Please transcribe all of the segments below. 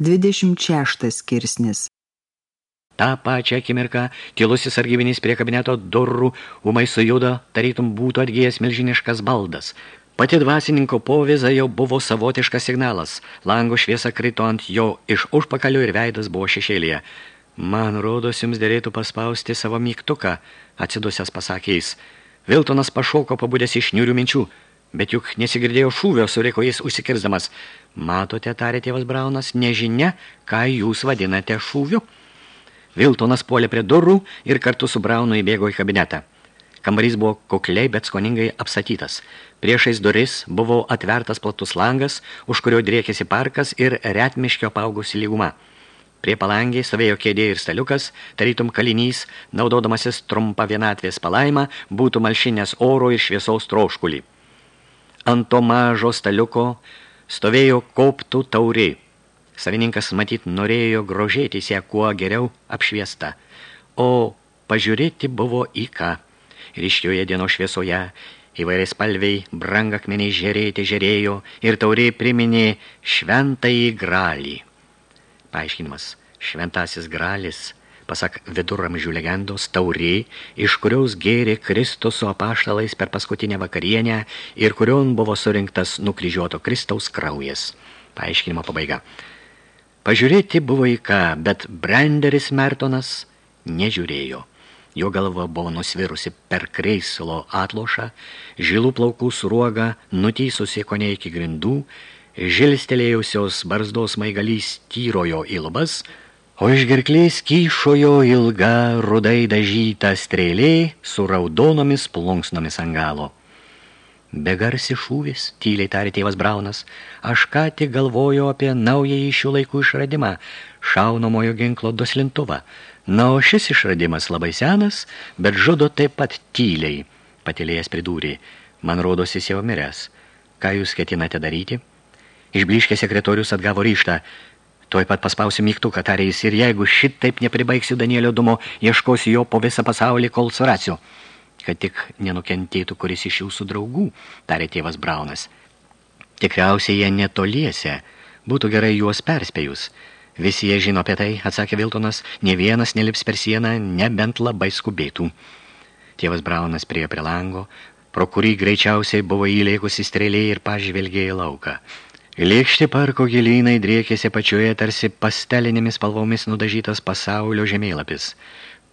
26 skirsnis Ta pačią akimirką tylusis sargybinis prie kabineto durų umai sujudo, tarytum būtų atgėjęs milžiniškas baldas. Pati dvasininko povėza jau buvo savotiškas signalas. Lango šviesa krito ant jo iš užpakalio ir veidas buvo šešėlėje. Man rodos, jums dėrėtų paspausti savo mygtuką, atsidusęs pasakė jis. Viltonas pašoko pabudęs iš niurių minčių. Bet juk nesigirdėjo šūvio, suriko jis užsikirzdamas. Matote, tarė tėvas Braunas, nežinia, ką jūs vadinate šūviu. Viltonas puolė prie durų ir kartu su Braunu įbėgo į kabinetą. Kambarys buvo kukliai, bet skoningai apsatytas. Priešais duris buvo atvertas platus langas, už kurio driekėsi parkas ir retmiškio paugusi lyguma. Prie palangiai stovėjo kėdė ir staliukas, tarytum kalinys, naudodamasis trumpą vienatvės palaimą, būtų malšinės oro ir šviesaus troškulį. Ant to mažo staliuko stovėjo koptų taurė. Savininkas matyt norėjo grožėtis ją kuo geriau apšviesta, o pažiūrėti buvo į ką. Ryškioje dienos šviesoje įvairiai spalviai brangakmeniai žerėti žerėjo ir taurė priminė šventąjį gralį. Paaiškinimas, šventasis gralis – pasak viduramžių legendos, taurė, iš kurios gėrė Kristus su apaštalais per paskutinę vakarienę ir kurion buvo surinktas nukryžiuoto Kristaus kraujas. Paaiškinimo pabaiga. Pažiūrėti buvo į ką, bet Brenderis Mertonas nežiūrėjo. Jo galva buvo nusvirusi per kreisilo atlošą, žilų plaukų suruoga, nutysusi kone iki grindų, žilstelėjusios barzdos maigalys tyrojo į lubas, O iš gerklės kyšojo ilga rudai dažyta strėlė su raudonomis plunksnomis ant galo. Begarsi šūvis, tyliai tarė tėvas Braunas, aš ką tik galvoju apie naująjį šių laikų išradimą, šaunamojo ginklo doslintuvą. Na, o šis išradimas labai senas, bet žudo taip pat tyliai, patilėjęs pridūrė. Man rodos jis jau miręs. Ką jūs ketinate daryti? Išbliškė sekretorius atgavo ryštą. Tuoj pat paspausiu mygtuką, tarė jis, ir jeigu šitaip nepribaigsiu Danielio dumo, ieškosiu jo po visą pasaulį, kol surasiu. Kad tik nenukentėtų kuris iš jūsų draugų, tarė tėvas Braunas. Tikriausiai jie netoliese, būtų gerai juos perspėjus. Visi jie žino apie tai, atsakė Viltonas, ne vienas nelips per sieną, nebent labai skubėtų. Tėvas Braunas priejo prie lango, pro kurį greičiausiai buvo įleikusi strėlė ir pažvelgė į lauką. Lėkšti parko gilynai driekėsi pačioje tarsi pastelinėmis spalvomis nudažytas pasaulio žemėlapis.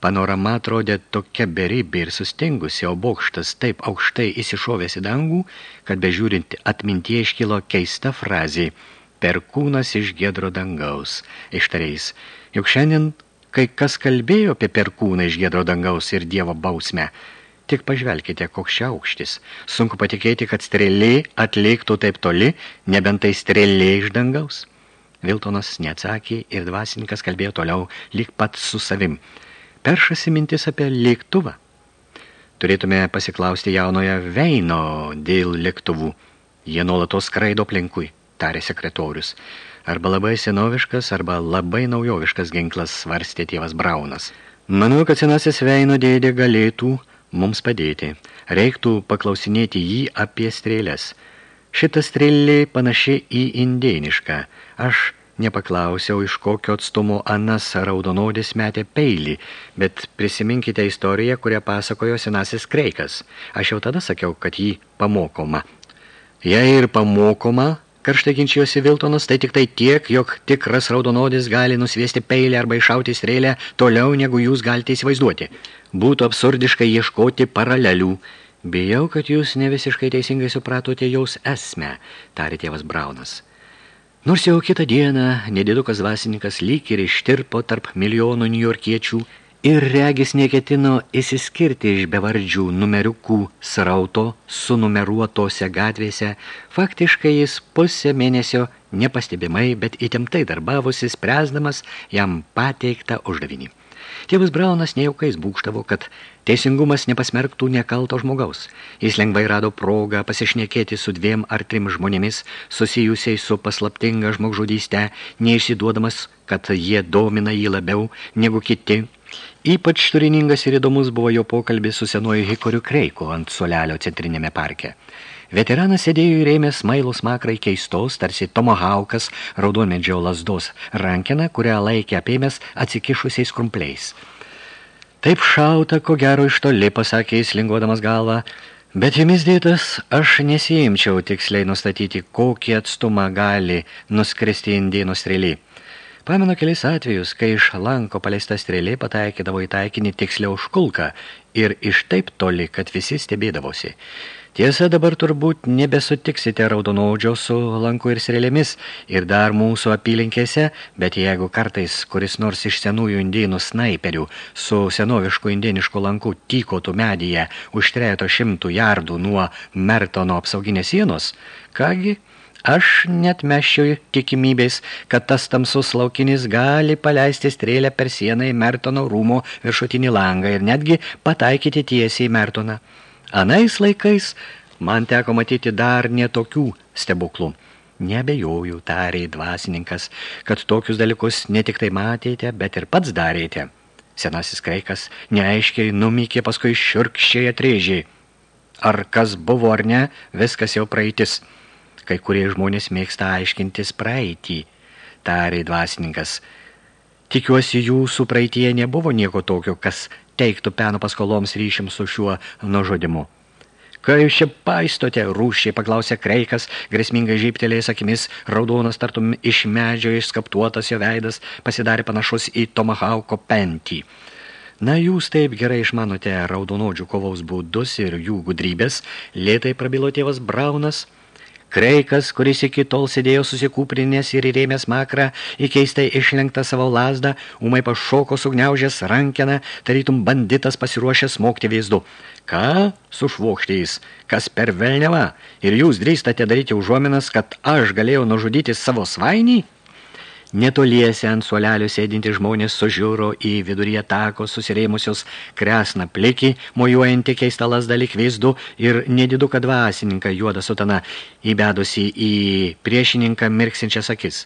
Panorama atrodė tokia beribė ir sustingusi, o bokštas taip aukštai įsišovęs į dangų, kad bežiūrint atmintie iškilo keista frazė perkūnas iš gedro dangaus, ištariais. Juk šiandien kai kas kalbėjo apie perkūną iš gedro dangaus ir dievo bausmę, Tik pažvelkite, koks čia aukštis. Sunku patikėti, kad strėlė atliktų taip toli, nebent tai strėlė iš dangaus. Viltonas neatsakė ir dvasininkas kalbėjo toliau, lyg pat su savim. Peršasi mintis apie lėktuvą. Turėtume pasiklausti jaunoje Veino dėl lėktuvų. Jie nuolatos skraido aplinkui, tarė sekretorius. Arba labai senoviškas, arba labai naujoviškas ginklas, svarstė tėvas Braunas. Manau, kad senasis Veino dėdė galėtų mums padėti. Reiktų paklausinėti jį apie strėlės. Šita strėlė panaši į indėnišką. Aš nepaklausiau, iš kokio atstumo Anas raudonodis metė peilį, bet prisiminkite istoriją, kurią pasakojo senasis Kreikas. Aš jau tada sakiau, kad jį pamokoma. Jei ir pamokoma, karštai ginčijosi Viltonas, tai tik tai tiek, jog tikras raudonodis gali nusviesti peilį arba iššauti strėlę toliau, negu jūs galite įsivaizduoti. Būtų absurdiškai ieškoti paralelių. Bijau, kad jūs ne visiškai teisingai supratote jaus esmę, tarė tėvas Braunas. Nors jau kitą dieną nedidukas vasininkas lyg ir ištirpo tarp milijonų niujorkiečių, ir regis neketino įsiskirti iš bevardžių numeriukų srauto sunumeruotose gatvėse, faktiškai jis pusę mėnesio nepastebimai, bet įtemptai darbavosi, spręsdamas jam pateiktą uždavinį. Tėvas Braunas nejaukais būkštavo, kad teisingumas nepasmerktų nekalto žmogaus. Jis lengvai rado progą pasišnekėti su dviem ar trim žmonėmis, susijusiai su paslaptinga žmogžudyste, neišsiduodamas, kad jie domina jį labiau negu kiti, Ypač turiningas ir įdomus buvo jo pokalbis su senuoju Hikoriu Kreiku ant solelio centrinėme parke. Veteranas sėdėjo įrėmė smailų smakrai keistos, tarsi tomahaukas, raudonmedžio lasdos rankena, kurią laikė apėmės atsikišusiais krumpliais. Taip šauta, ko gero iš toli, pasakė jis, linguodamas galvą, bet jumis dėtas aš nesijimčiau tiksliai nustatyti, kokį atstumą gali nuskristi indėnų strėlį. Pamenu kelis atvejus, kai iš lanko paleista strėlė pataikydavo į taikinį tiksliau už kulką ir iš taip toli, kad visi stebėdavosi. Tiesa, dabar turbūt nebesutiksite raudonaudžio su lanku ir strėlėmis ir dar mūsų apylinkėse, bet jeigu kartais kuris nors iš senųjų indėnų snaiperių su senovišku indėnišku lanku tykotų medyje už trejato šimtų jardų nuo Mertono apsauginės sienos, kągi, Aš net meščiau tikimybės, kad tas tamsus laukinis gali paleisti strėlę per sieną į Mertono rūmo viršutinį langą ir netgi pataikyti tiesiai į Mertoną. Anais laikais man teko matyti dar netokių stebuklų. Nebejoju, tarė dvasininkas, kad tokius dalykus ne tik tai matėte, bet ir pats darėte. Senasis kreikas neaiškiai numykė paskui šiurkščiai atrėžiai. Ar kas buvo ar ne, viskas jau praeitis – Kai kurie žmonės mėgsta aiškintis praeitį, tarė dvasininkas. Tikiuosi, jūsų praeitie nebuvo nieko tokio, kas teiktų peno paskoloms ryšim su šiuo nužudimu. Ką jūs čia paistote, rūšiai, paklausė Kreikas, grėsmingai žyptelėjęs akimis, raudonas tartum iš medžio išskaptuotas jo veidas, pasidarė panašus į Tomahauko pentį. Na, jūs taip gerai išmanote raudonodžių kovaus būdus ir jų gudrybės, lėtai prabilo tėvas Braunas – Kreikas, kuris iki tol sėdėjo susikūprinės ir įrėmęs makrą, įkeistai išlenktą savo lasdą, umai pašoko sugniaužęs rankeną, tarytum banditas pasiruošęs smokti vėzdu. Ką? Sušvokštė jis. Kas per velnevą? Ir jūs drįstate daryti užuominas, kad aš galėjau nužudyti savo svainį? Netoliese ant suolelio sėdinti žmonės sužiūro į viduryje tako susirėmusios kresną plikį, mojuojantį keistą lasdalį kvizdu ir nediduką dvasininką juodą sutana, įbedusi į priešininką mirksinčias akis.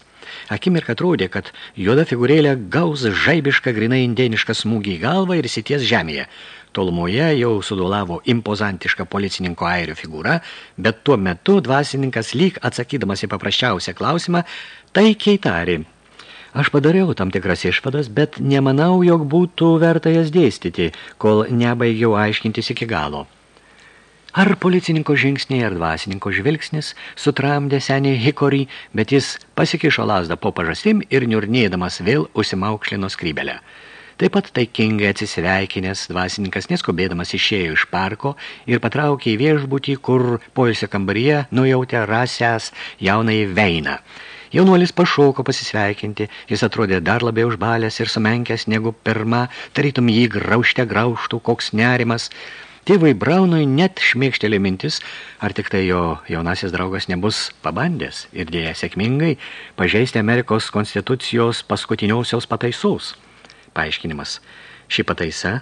Akimirka atrodė, kad juoda figūrėlė gaus žaibišką grinai indėnišką smūgį į galvą ir sities žemėje. Tolumoje jau sudolavo impozantiška policininko airio figūra, bet tuo metu dvasininkas lyg atsakydamas į paprasčiausią klausimą, taikiai tarė – Aš padariau tam tikras išvadas, bet nemanau, jog būtų verta jas dėstyti, kol nebaigiau aiškintis iki galo. Ar policininko žingsniai ar dvasininko žvilgsnis sutramdė senį Hikorį, bet jis pasikišo lasdą po pažastim ir niurnėdamas vėl užsimaukšlino skrybelę. Taip pat taikingai atsisveikinęs dvasininkas neskubėdamas išėjo iš parko ir patraukė į viešbutį, kur poilsio kambaryje nujautė rasęs jaunai Veiną – Jaunuolis pašoko pasisveikinti, jis atrodė dar labiau užbalęs ir sumenkęs negu pirma, tarytum jį graužte graužtų koks nerimas. Tėvui Braunui net šmėkštelė mintis, ar tik tai jo jaunasis draugas nebus pabandęs ir dėja sėkmingai pažeisti Amerikos konstitucijos paskutiniausios pataisaus. Paaiškinimas. Ši pataisa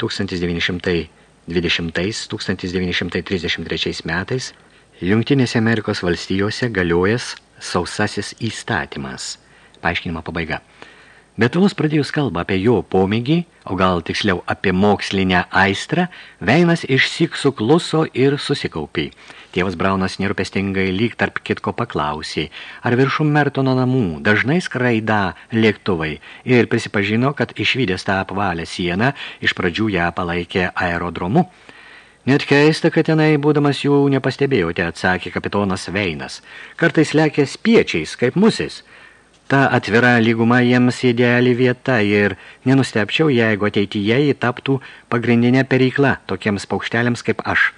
1920-1933 metais Jungtinėse Amerikos valstijose galiojas sausasis įstatymas. Paaiškinimo pabaiga. Bet vos pradėjus kalbą apie jo pomėgį, o gal tiksliau apie mokslinę aistrą, Veinas išsik sukluso ir susikaupė. Tėvas Braunas nerupestingai lyg tarp kitko paklausė, ar viršum Mertono namų dažnai skraida lėktuvai ir prisipažino, kad išvydęs tą apvalę sieną, iš pradžių ją palaikė aerodromu. Net keista, kad tenai, būdamas jų, nepastebėjote, atsakė kapitonas Veinas. Kartais lekia spiečiais, kaip musis. Ta atvira lyguma jiems ideali vieta ir nenustepčiau, jeigu ateityje jį taptų pagrindinė perikla tokiems paukšteliams kaip aš.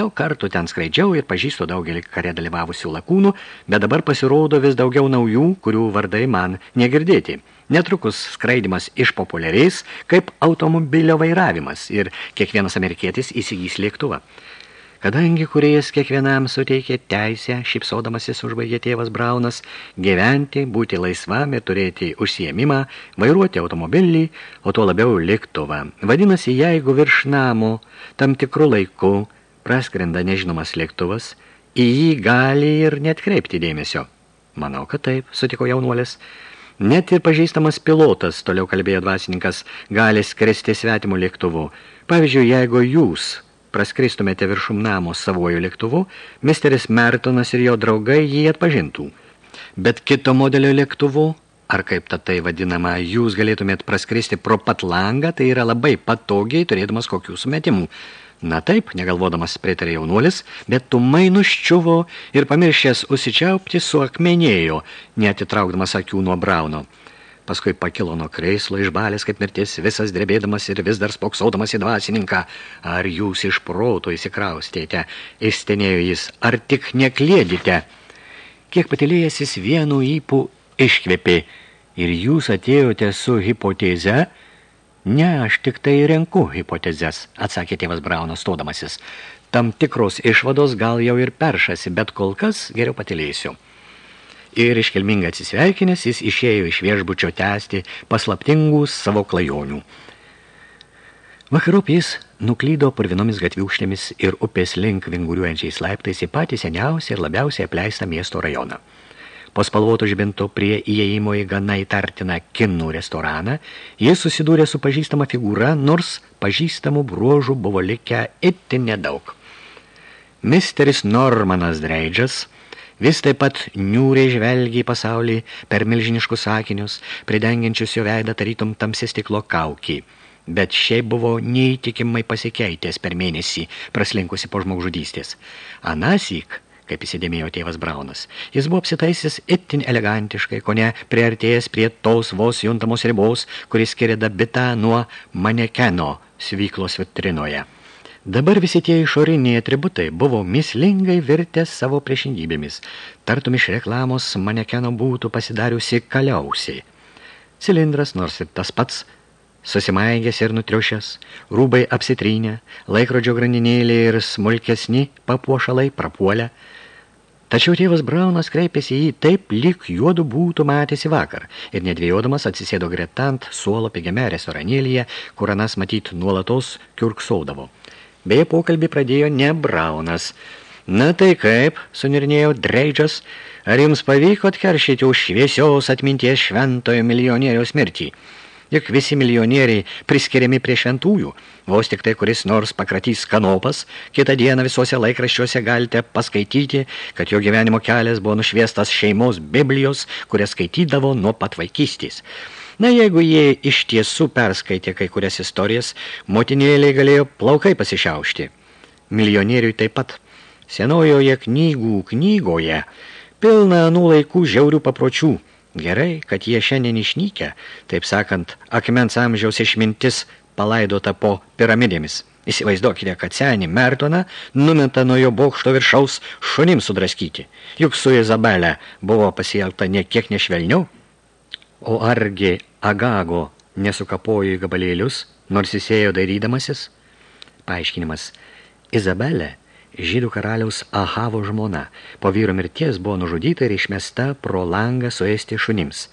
Daug kartų ten skraidžiau ir pažįstu daugelį kare dalyvavusių lakūnų, bet dabar pasirodo vis daugiau naujų, kurių vardai man negirdėti. Netrukus skraidimas išpopuliarės kaip automobilio vairavimas ir kiekvienas amerikietis įsigys lėktuvą. Kadangi kuriejas kiekvienam suteikė teisę, šipsodamasis užbaigė tėvas Braunas, gyventi, būti laisvam ir turėti užsiemimą, vairuoti automobilį, o tuo labiau lėktuvą. Vadinasi, jeigu virš namo tam tikru laiku praskrenda nežinomas lėktuvas, į jį gali ir net kreipti dėmesio. Manau, kad taip, sutiko jaunuolis. Net ir pažįstamas pilotas, toliau kalbėjo dvasininkas, gali skristi svetimų lėktuvų. Pavyzdžiui, jeigu jūs praskristumėte viršum namo savojo lėktuvu, misteris Mertonas ir jo draugai jį atpažintų. Bet kito modelio lėktuvu, ar kaip ta tai vadinama, jūs galėtumėt praskristi pro pat langą, tai yra labai patogiai turėdamas kokių sumetimų. Na taip, negalvodamas pritarė jaunuolis, bet tumai nuščiuvo ir pamiršęs užsičiaupti suakmenėjo, neatitraukdamas akių nuo Brauno. Paskui pakilo nuo kreislo išbalės kaip mirtis, visas drebėdamas ir vis dar spoksaudamas į dvasininką. Ar jūs iš proto įsikraustėte, įstenėjo jis, ar tik neklėdite? Kiek patilėjęs jis vienu įpų iškvėpė, ir jūs atėjote su hipoteze, Ne, aš tik tai renku hipotezes, atsakė tėvas Braunas stodamasis. Tam tikros išvados gal jau ir peršasi, bet kol kas geriau patilėsiu. Ir iškelmingai atsisveikinęs, jis išėjo iš viešbučio tęsti paslaptingų savo klajonių. Vakarop jis nuklydo purvinomis gatviūštėmis ir upės link vinguriuojančiais laiptais į patį seniausią ir labiausiai apleistą miesto rajoną. Po spalvoto žibinto prie įėjimo į gana įtartiną kinų restoraną, jis susidūrė su pažįstama figūra, nors pažįstamų bruožų buvo likę itin nedaug. Misteris Normanas Dreidžas vis taip pat niūriai žvelgia į pasaulį per milžiniškus sakinius, pridengiančius jo veidą tarytum tamsi stiklo kaukį. Bet šiaip buvo neįtikimai pasikeitęs per mėnesį, praslinkusi po žmogžudystės. Anasik kaip įsidėmėjo tėvas Braunas. Jis buvo apsitaisęs itin elegantiškai, ko ne priartėjęs prie tos vos juntamos ribos, kuris skiria dabitą nuo manekeno svyklos vitrinoje. Dabar visi tie išoriniai atributai buvo mislingai virtęs savo priešingybėmis. Tartum iš reklamos manekeno būtų pasidariusi kaliausiai. Cilindras, nors ir tas pats, susimaigęs ir nutriušęs, rūbai apsitrynę, laikrodžio grandinėlė ir smulkesni papuošalai prapuolę, Tačiau tėvas Braunas kreipėsi į jį taip, lyg juodu būtų matėsi vakar ir nedvėjodamas atsisėdo gretant suolo pigiame restoranėlyje, kur anas matyt nuolatos kiurksaudavo. Beje, pokalbį pradėjo ne Braunas. Na tai kaip, sunirnėjo Dreidžas, ar jums pavyko atkeršyti už šviesios atminties šventojo milijonieriaus mirtį? Juk visi milijonieriai priskiriami prie šventųjų. Vos tik tai kuris nors pakratys kanopas, kitą dieną visuose laikraščiuose galite paskaityti, kad jo gyvenimo kelias buvo nušviestas šeimos Biblijos, kurią skaitydavo nuo pat vaikystės. Na, jeigu jie iš tiesų perskaitė kai kurias istorijas, motinėliai galėjo plaukai pasišiaušti. Milijonieriui taip pat. Senojoje knygų knygoje pilna anų laikų žiaurių papročių – Gerai, kad jie šiandien išnykę, taip sakant, akmens amžiaus išmintis palaidota po piramidėmis. Įsivaizduokite, kad senį Mertoną numeta nuo jo bokšto viršaus šunim sudraskyti. Juk su Izabelė buvo pasielgta ne kiek nešvelniau. O argi Agago nesukapojo į gabalėlius, nors jis ėjo darydamasis? Paaiškinimas. Izabelė žydų karaliaus Ahavo žmona. Po vyro mirties buvo nužudyta ir išmesta pro langą suėsti šunims.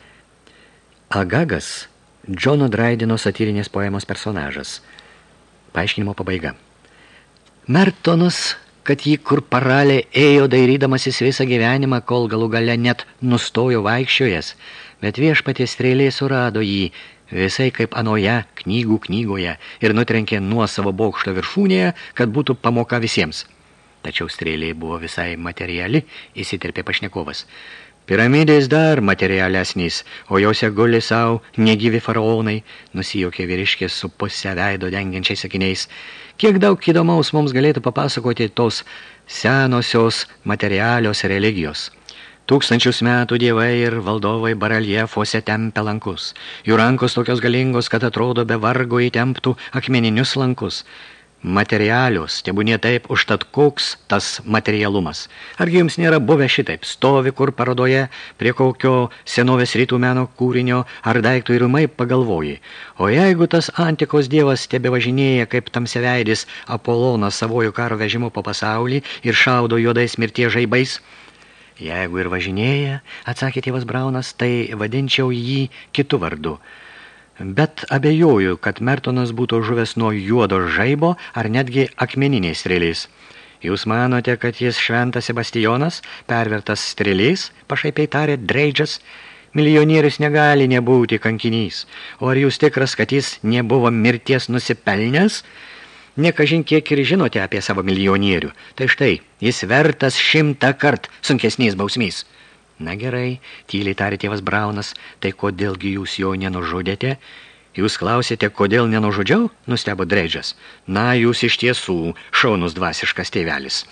Agagas – Džono Draidino satyrinės poemos personažas. Paaiškinimo pabaiga. Mertonas, kad jį kur paralė ėjo dairydamasis visą gyvenimą, kol galų gale net nustojo vaikščiojas, bet viešpatie strėlė surado jį, visai kaip anoje knygų knygoje ir nutrenkė nuo savo bokšto viršūnėje, kad būtų pamoka visiems – Tačiau strėlė buvo visai materiali, įsiterpė pašnekovas. Piramidės dar materialesnys, o jose guli savo negyvi faraonai, nusijokė vyriškės su pusę veido dengiančiais sakiniais. Kiek daug įdomaus mums galėtų papasakoti tos senosios materialios religijos. Tūkstančius metų dievai ir valdovai bareljefuose tempia lankus. Jų rankos tokios galingos, kad atrodo be vargo įtemptų akmeninius lankus materialios, tebūnė taip, užtat koks tas materialumas. Argi jums nėra buvę šitaip, stovi kur parodoje, prie kokio senovės rytų meno kūrinio ar daiktų ir umai pagalvoji. O jeigu tas antikos dievas tebe važinėja kaip tamseveidis Apolonas savojų karo vežimu po pasaulį ir šaudo juodais mirties žaibais, Jeigu ir važinėja, atsakė tėvas Braunas, tai vadinčiau jį kitu vardu – Bet abejoju, kad Mertonas būtų žuvęs nuo juodo žaibo ar netgi akmeniniais strėliais. Jūs manote, kad jis šventas Sebastijonas, pervertas strėliais, pašaipiai tarė Dreidžas, milijonierius negali nebūti kankinys. O ar jūs tikras, kad jis nebuvo mirties nusipelnęs? Nekažin kiek ir žinote apie savo milijonierių. Tai štai, jis vertas šimtą kart sunkesniais bausmiais. Na gerai, tyliai tarė tėvas Braunas, tai kodėlgi jūs jo nenužudėte? Jūs klausėte, kodėl nenužudžiau? Nustebo Dreidžas. Na, jūs iš tiesų šaunus dvasiškas tėvelis.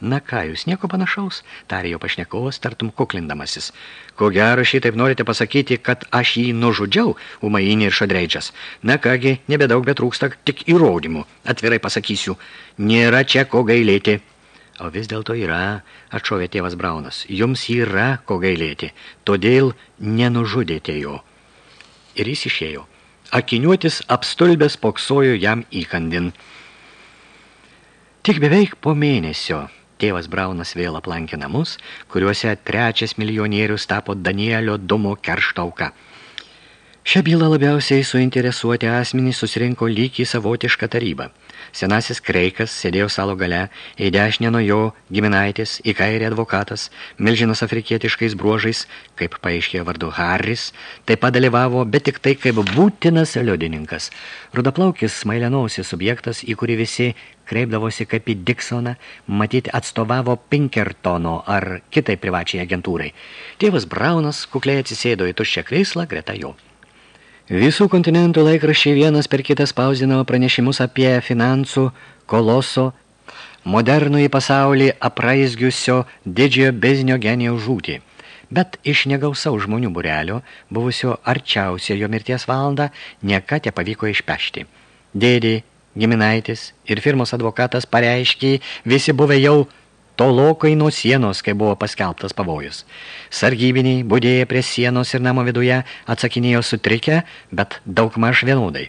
Na ką, jūs nieko panašaus, tarė jo pašnekovas, tartum kuklindamasis. Ko gero šitaip norite pasakyti, kad aš jį nužudžiau, umainį ir šadreidžias. Na kągi, nebedaug betrūksta tik įrodymų. Atvirai pasakysiu, nėra čia ko gailėti. O vis dėlto yra, atšovė tėvas Braunas, jums yra ko gailėti, todėl nenužudėte jo. Ir jis išėjo. Akiniuotis apstulbęs poksojo jam įkandin. Tik beveik po mėnesio Tėvas Braunas vėl aplankė namus, kuriuose trečias milijonierius tapo Danielio Dumo kerštauka. Šią bylą labiausiai suinteresuoti asmenys susirinko lyg į savotišką tarybą. Senasis Kreikas sėdėjo salo gale, į dešinę nuo jo giminaitis, į kairę advokatas, milžinas afrikietiškais bruožais, kaip paaiškėjo vardu Harris, taip pat dalyvavo, bet tik tai kaip būtinas liudininkas. Rudaplaukis smailenausis subjektas, į kurį visi kreipdavosi kaip į Diksoną, matyti atstovavo Pinkertono ar kitai privačiai agentūrai. Tėvas Braunas kukliai atsisėdo į tuščią kreislą greta jo. Visų kontinentų laikraščiai vienas per kitą spausdino pranešimus apie finansų koloso, modernų į pasaulį apraizgiusio didžiojo bezinio genijaus žūtį. Bet iš negausaus žmonių burelio, buvusio arčiausia jo mirties valandą, nieka te pavyko išpešti. Dėdį, giminaitis ir firmos advokatas pareiškiai, visi buvę jau tolokai nuo sienos, kai buvo paskelbtas pavojus. Sargybiniai, budėję prie sienos ir namo viduje, atsakinėjo sutrikę, bet daugmaž vienodai.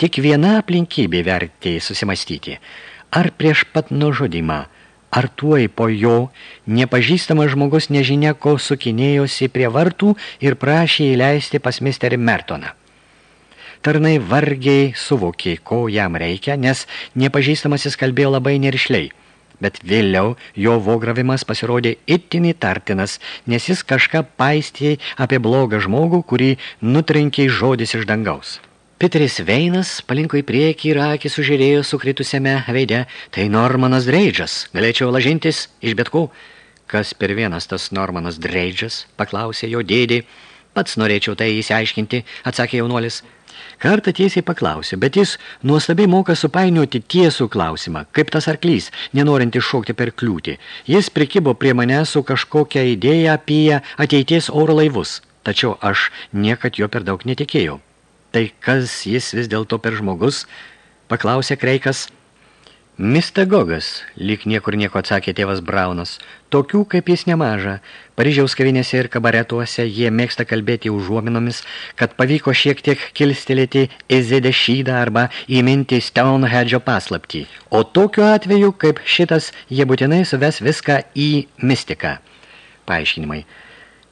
Tik viena aplinkybė vertė susimastyti. Ar prieš pat nužudimą, ar tuoj po jo nepažįstamas žmogus nežinia, ko sukinėjosi prie vartų ir prašė įleisti pas misterį Mertoną. Tarnai vargiai suvokė, ko jam reikia, nes nepažįstamasis kalbėjo labai nerišliai – bet vėliau jo vogravimas pasirodė itin įtartinas, nes jis kažką paistė apie blogą žmogų, kurį nutrenkė žodis iš dangaus. Peteris Veinas palinko į priekį ir akį sužiūrėjo sukritusiame veide. Tai Normanas Dreidžas, galėčiau lažintis iš bet ko. Kas per vienas tas Normanas Dreidžas, paklausė jo dėdį. Pats norėčiau tai įsiaiškinti, atsakė jaunuolis. Kartą tiesiai paklausė, bet jis nuostabiai moka supainioti tiesų klausimą, kaip tas arklys, nenorinti šokti per kliūtį. Jis prikibo prie mane su kažkokia idėja apie ateities oro laivus, tačiau aš niekad jo per daug netikėjau. Tai kas jis vis dėlto per žmogus? Paklausė Kreikas. Mistagogas, lyg niekur nieko atsakė tėvas Braunas, tokių kaip jis nemaža. Paryžiaus kavinėse ir kabaretuose jie mėgsta kalbėti užuominomis, kad pavyko šiek tiek kilstelėti Ezedešydą arba įminti Stonehedžio paslaptį. O tokiu atveju, kaip šitas, jie būtinai suves viską į mistiką. Paaiškinimai.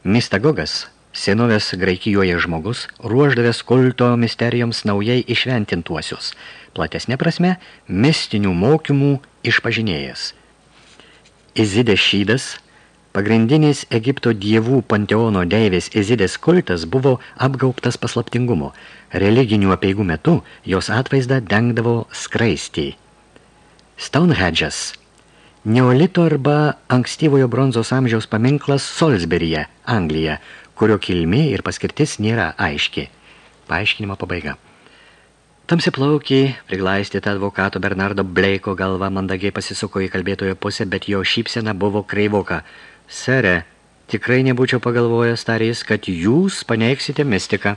Mistagogas Senovės Graikijoje žmogus ruoždavęs kulto misterijoms naujai išventintuosius, platesnė prasme mistinių mokymų išpažinėjas. Izidės šydas, pagrindinis Egipto dievų panteono deivės Izidės kultas buvo apgaubtas paslaptingumo. Religinių apeigų metu jos atvaizdą dengdavo skraistį. Stonehedge'as Neolito arba ankstyvojo bronzos amžiaus paminklas Salisburyje, Anglija, kurio kilmė ir paskirtis nėra aiški. Paaiškinimo pabaiga. Tamsiplaukiai, priglaistyta advokato Bernardo Bleiko galva mandagiai pasisuko į kalbėtojo pusę, bet jo šypsena buvo kreivoka. Sere, tikrai nebūčiau pagalvojęs, tarys, kad jūs paneiksite mistiką.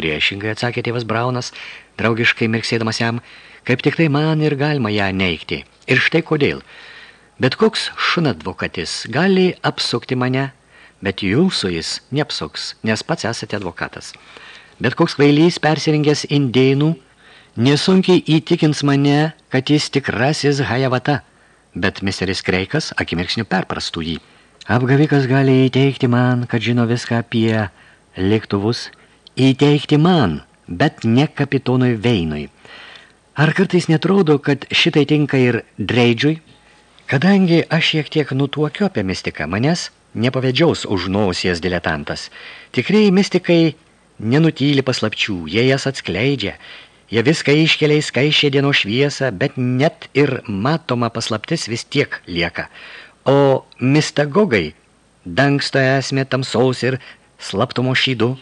Priešingai atsakė tėvas Braunas, draugiškai mirksėdamas jam, kaip tik tai man ir galima ją neikti. Ir štai kodėl. Bet koks šunadvokatis gali apsukti mane, bet jūsų jis neapsuks, nes pats esate advokatas. Bet koks kvailys persirengęs indėnų nesunkiai įtikins mane, kad jis tikrasis Hajavata, bet misteris Kreikas akimirksniu perprastų jį. Apgavikas gali įteikti man, kad žino viską apie lėktuvus, įteikti man, bet ne kapitonui Veinui. Ar kartais netrodo, kad šitai tinka ir Dreidžiui? Kadangi aš šiek tiek nutuokiu apie mistiką, manęs nepavedžiaus už nausies diletantas. Tikrieji mistikai nenutyli paslapčių, jie jas atskleidžia. Jie viską iškelia į skaišę dienos šviesą, bet net ir matoma paslaptis vis tiek lieka. O mistagogai dangsto esmė tamsaus ir slaptumo šydų.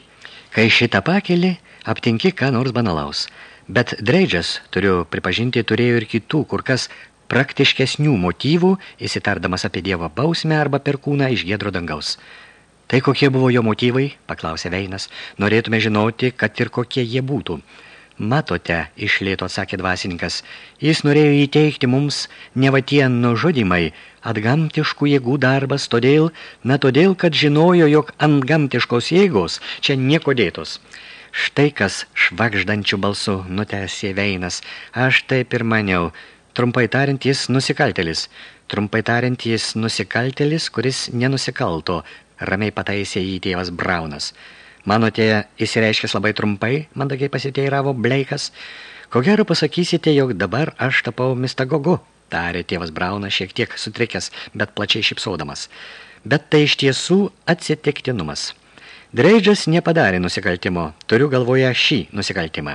Kai šitą pakeli, aptinki ką nors banalaus. Bet Dreidžas, turiu pripažinti, turėjo ir kitų, kur kas praktiškesnių motyvų, įsitardamas apie Dievo bausmę arba perkūną iš giedro dangaus. Tai kokie buvo jo motyvai, paklausė Veinas, norėtume žinoti, kad ir kokie jie būtų. Matote, išlėto atsakė dvasininkas, jis norėjo įteikti mums ne va tie nužudimai, atgamtiškų jėgų darbas, todėl, na todėl, kad žinojo, jog ant gamtiškos jėgos čia nieko dėtos. Štai kas švakždančių balsu nutęsė Veinas, aš taip ir maniau, trumpai tariant, jis nusikaltelis, trumpai tariant, jis nusikaltelis, kuris nenusikalto, ramiai pataisė jį tėvas Braunas. Manote, įsireiškęs labai trumpai, mandagiai pasiteiravo Bleikas. Ko gero pasakysite, jog dabar aš tapau mistagogu, tarė tėvas Braunas šiek tiek sutrikęs, bet plačiai šipsaudamas. Bet tai iš tiesų atsitiktinumas. Dreidžas nepadarė nusikaltimo, turiu galvoje šį nusikaltimą.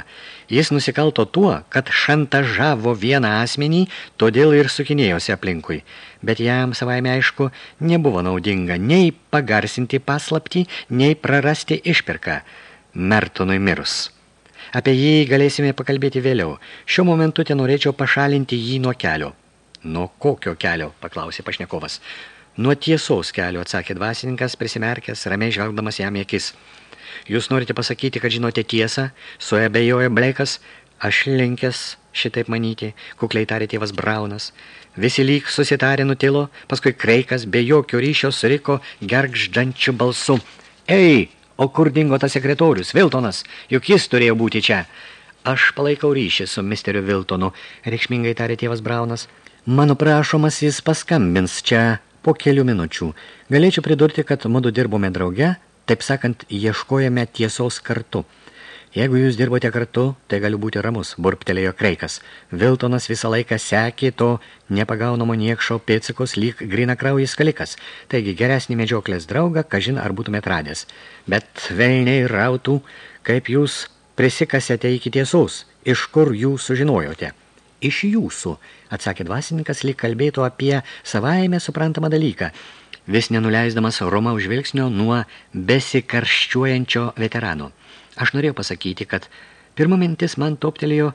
Jis nusikalto tuo, kad šantažavo vieną asmenį, todėl ir sukinėjosi aplinkui. Bet jam savaime aišku, nebuvo naudinga nei pagarsinti paslaptį, nei prarasti išpirką. Mertonui mirus. Apie jį galėsime pakalbėti vėliau. Šiuo momentu ten norėčiau pašalinti jį nuo kelio. Nuo kokio kelio, paklausė pašnekovas. Nuo tiesos kelio, atsakė dvasininkas, prisimerkęs, ramiai žvelgdamas jam į akis. Jūs norite pasakyti, kad žinote tiesą, suabejojo Bleikas, aš linkęs šitaip manyti, kukliai tarė tėvas Braunas. Visi lyg susitarė nutilo, paskui Kreikas be jokio ryšio suriko gergždančių balsu. Ei, o kur dingo tas sekretorius, Viltonas, juk jis turėjo būti čia. Aš palaikau ryšį su misteriu Viltonu, reikšmingai tarė tėvas Braunas. Mano prašomas jis paskambins čia po kelių minučių. Galėčiau pridurti, kad mudu dirbome drauge, taip sakant, ieškojame tiesos kartu. Jeigu jūs dirbote kartu, tai galiu būti ramus, burptelėjo Kreikas. Viltonas visą laiką sekė to nepagaunamo niekšo pėtsikos lyg grina kraujis kalikas. Taigi geresnį medžioklės draugą, kažin ar būtumėt radęs. Bet velniai rautų, kaip jūs prisikasėte iki tiesos, iš kur jūs sužinojote. Iš jūsų, atsakė dvasininkas, lyg kalbėtų apie savaime suprantamą dalyką, vis nenuleisdamas Roma užvilgsnio nuo besikarščiuojančio veterano. Aš norėjau pasakyti, kad pirma mintis man toptelėjo,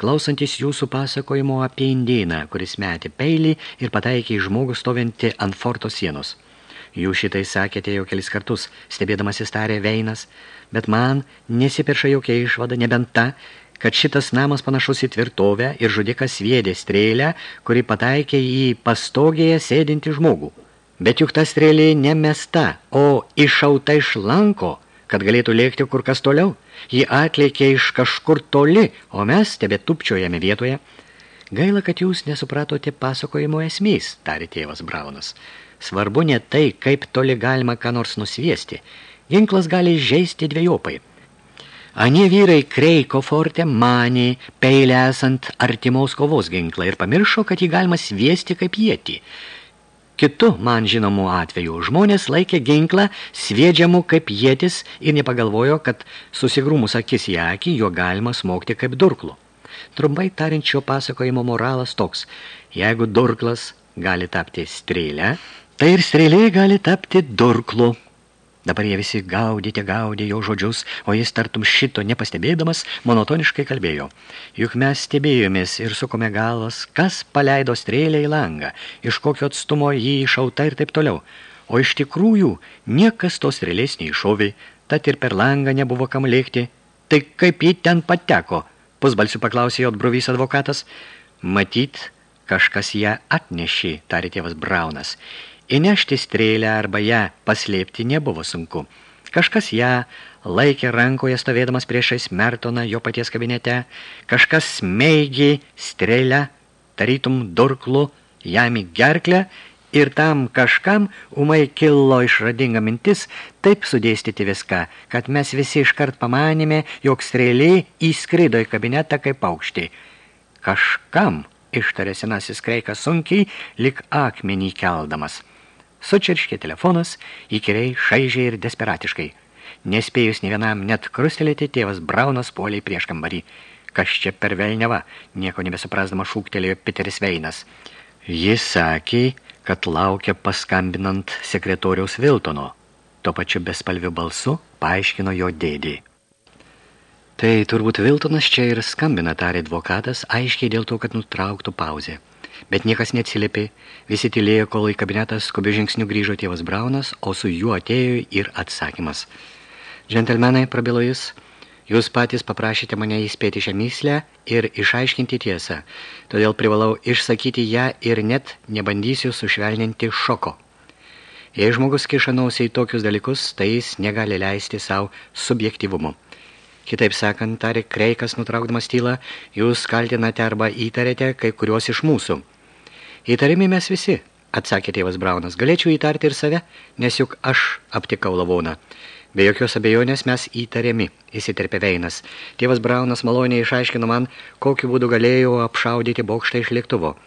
klausantis jūsų pasakojimo apie indėną, kuris metė peilį ir pataikė į žmogų stovintį ant forto sienos. Jūs šitai sakėte jau kelis kartus, stebėdamas įstarė Veinas, bet man nesiperša jokia išvada, nebent ta, kad šitas namas panašus į tvirtovę ir žudikas sviedė strėlę, kuri pataikė į pastogėje sėdinti žmogų. Bet juk ta strėlė nemesta, o išauta iš lanko, kad galėtų lėkti kur kas toliau. Ji atlėkė iš kažkur toli, o mes tebe tupčiojame vietoje. Gaila, kad jūs nesupratote pasakojimo esmės, tarė tėvas Braunas. Svarbu ne tai, kaip toli galima ką nors nusviesti. Ginklas gali žeisti dviejopai. Anie vyrai Kreiko forte manė peilę esant artimos kovos ginklą ir pamiršo, kad jį galima sviesti kaip jėti. Kitu, man žinomų atveju, žmonės laikė ginklą sviedžiamų kaip jėtis ir nepagalvojo, kad susigrūmus akis į akį, jo galima smokti kaip durklu. Trumpai tariant šio pasakojimo moralas toks, jeigu durklas gali tapti strėlę, tai ir strėlė gali tapti durklu. Dabar jie visi gaudyti gaudė jo žodžius, o jis tartum šito nepastebėdamas monotoniškai kalbėjo. Juk mes stebėjomės ir sukome galas, kas paleido strėlę į langą, iš kokio atstumo jį išauta ir taip toliau. O iš tikrųjų niekas tos strėlės neišovė, tad ir per langą nebuvo kam lėkti. Tai kaip jį ten pateko? Pusbalsiu paklausė jo atbruvys advokatas. Matyt, kažkas ją atnešė, tarė tėvas Braunas. Įnešti strėlę arba ją paslėpti nebuvo sunku. Kažkas ją laikė rankoje stovėdamas priešais Mertoną jo paties kabinete, kažkas smeigė strėlę, tarytum durklu, jam į gerklę ir tam kažkam umai kilo išradinga mintis taip sudėstyti viską, kad mes visi iškart pamanėme, jog strėlė įskrido į kabinetą kaip paukštį. Kažkam, ištarė senasis kreikas sunkiai, lik akmenį keldamas. Sučirškė telefonas, įkiriai, šaižiai ir desperatiškai. Nespėjus ne vienam net krustelėti, tėvas Braunas poliai prieš kambarį. Kas čia per velneva? Nieko nebesuprasdama šūktelėjo Peteris Veinas. Jis sakė, kad laukia paskambinant sekretoriaus Viltono. Tuo pačiu bespalviu balsu paaiškino jo dėdį. Tai turbūt Viltonas čia ir skambina, tarė advokatas, aiškiai dėl to, kad nutrauktų pauzę. Bet niekas neatsilipė, visi tylėjo, kol į kabinetą skubių žingsnių grįžo tėvas Braunas, o su juo atėjo ir atsakymas. Džentelmenai, prabilo jis, jūs patys paprašėte mane įspėti šią myslę ir išaiškinti tiesą, todėl privalau išsakyti ją ir net nebandysiu sušvelninti šoko. Jei žmogus kiša nausiai tokius dalykus, tai jis negali leisti savo subjektyvumu. Kitaip sakant, tarė Kreikas nutraukdamas tylą, jūs kaltinate arba įtarėte kai kuriuos iš mūsų. Įtarimi mes visi, atsakė tėvas Braunas. Galėčiau įtarti ir save, nes juk aš aptikau lavoną. Be jokios abejonės mes įtariami, įsiterpė Veinas. Tėvas Braunas maloniai išaiškino man, kokiu būdu galėjau apšaudyti bokštą iš lėktuvo.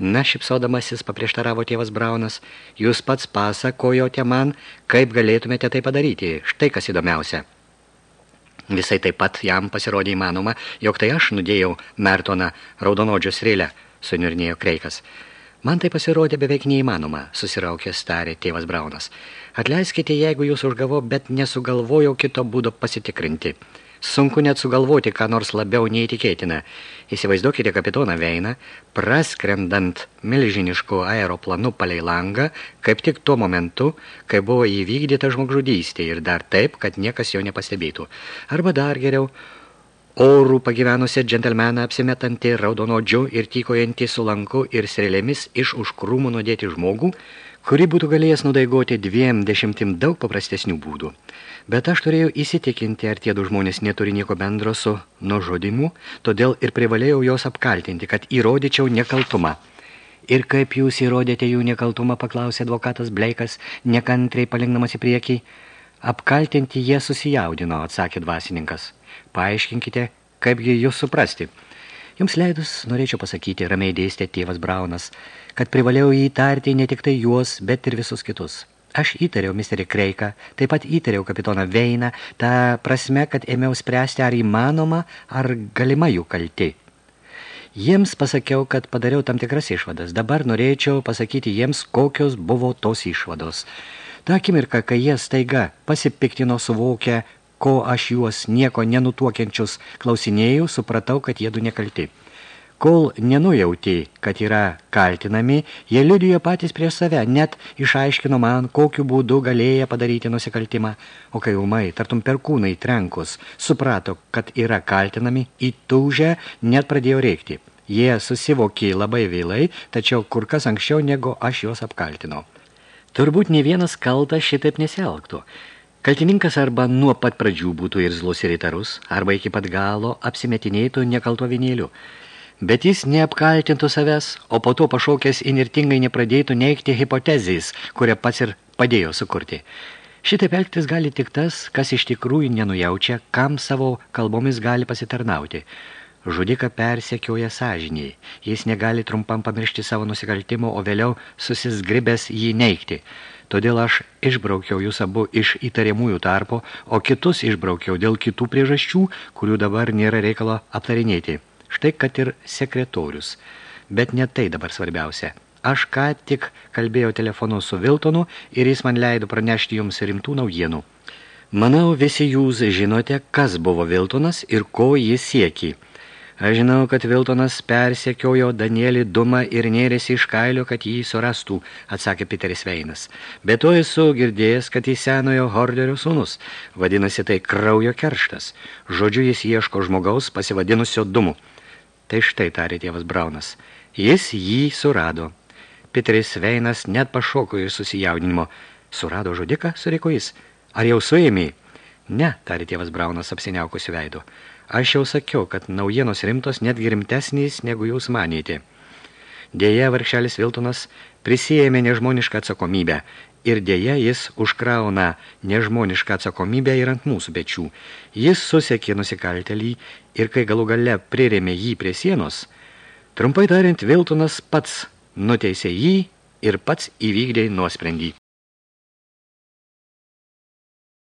Na, šipsodamasis paprieštaravo tėvas Braunas, jūs pats pasakojote man, kaip galėtumėte tai padaryti. Štai kas įdomiausia. Visai taip pat jam pasirodė įmanoma, jog tai aš nudėjau Mertoną raudonodžio strėlę, suniurnėjo Kreikas. Man tai pasirodė beveik neįmanoma, susiraukė starė tėvas Braunas. Atleiskite, jeigu jūs užgavo, bet nesugalvojau kito būdo pasitikrinti. Sunku net sugalvoti, ką nors labiau neįtikėtina. Įsivaizduokite kapitoną Veiną, praskrendant milžinišku aeroplanu palei langą, kaip tik tuo momentu, kai buvo įvykdyta žmogžudystė ir dar taip, kad niekas jo nepastebėtų. Arba dar geriau, orų pagyvenusią džentelmeną apsimetantį raudonodžiu ir tykojantį su lanku ir strėlėmis iš užkrūmų nudėti žmogų, kuri būtų galėjęs nudaigoti dviem dešimtim daug paprastesnių būdų. Bet aš turėjau įsitikinti, ar tie du žmonės neturi nieko bendro su nužudimu, todėl ir privalėjau jos apkaltinti, kad įrodyčiau nekaltumą. Ir kaip jūs įrodėte jų nekaltumą, paklausė advokatas Bleikas, nekantriai palingdamas į priekį. Apkaltinti jie susijaudino, atsakė dvasininkas. Paaiškinkite, kaipgi jūs suprasti. Jums leidus, norėčiau pasakyti, ramiai dėstė tėvas Braunas, kad privalėjau įtarti ne tik tai juos, bet ir visus kitus. Aš įtariau misterį Kreiką, taip pat įtariau kapitoną Veiną, tą prasme, kad ėmiau spręsti, ar įmanoma, ar galima jų kalti. Jiems pasakiau, kad padariau tam tikras išvadas. Dabar norėčiau pasakyti jiems, kokios buvo tos išvados. Ta akimirka, kai jie staiga pasipiktino suvokę, ko aš juos nieko nenutuokiančius klausinėjau, supratau, kad jie du nekalti. Kol nenujauti, kad yra kaltinami, jie liudijo patys prieš save, net išaiškino man, kokiu būdu galėję padaryti nusikaltimą. O kai umai, tartum perkūnai trenkus, suprato, kad yra kaltinami, įtūžę net pradėjo reikti. Jie susivokė labai vėlai, tačiau kur kas anksčiau, negu aš juos apkaltino. Turbūt ne vienas kaltas šitaip nesielgtų. Kaltininkas arba nuo pat pradžių būtų irzlus ir įtarus, arba iki pat galo apsimetinėtų nekalto vinėliu. Bet jis neapkaltintų savęs, o po to pašaukęs inirtingai nepradėtų neigti hipotezijas, kurią pats ir padėjo sukurti. Šitaip elgtis gali tik tas, kas iš tikrųjų nenujaučia, kam savo kalbomis gali pasitarnauti. Žudika persekioja sąžiniai. Jis negali trumpam pamiršti savo nusikaltimo, o vėliau susisgribęs jį neigti. Todėl aš išbraukiau jūs abu iš įtariamųjų tarpo, o kitus išbraukiau dėl kitų priežasčių, kurių dabar nėra reikalo aptarinėti. Štai kad ir sekretorius. Bet ne tai dabar svarbiausia. Aš ką tik kalbėjau telefonu su Viltonu ir jis man leido pranešti jums rimtų naujienų. Manau, visi jūs žinote, kas buvo Viltonas ir ko jis siekė. Aš žinau, kad Viltonas persekiojo Danielį Dumą ir nėrėsi iš kailio, kad jį surastų, atsakė Piteris Veinas. Be to esu girdėjęs, kad jis senojo Horderio sūnus. Vadinasi, tai kraujo kerštas. Žodžiu, jis ieško žmogaus pasivadinusio Dumu. Tai štai, tarė tėvas Braunas. Jis jį surado. Piteris Veinas net pašoko iš susijaudinimo. Surado žudiką, suriko jis. Ar jau suėmė? Ne, tarė tėvas Braunas apsiniaukusi veidu. Aš jau sakiau, kad naujienos rimtos netgi rimtesnės, negu jūs manėte. Dėja, varkšelis Viltonas prisijėmė nežmonišką atsakomybę ir dėja jis užkrauna nežmonišką atsakomybę ir ant mūsų pečių. Jis susekė nusikaltelį ir kai galų gale prirėmė jį prie sienos, trumpai tariant, Viltonas pats nuteisė jį ir pats įvykdė nuosprendį.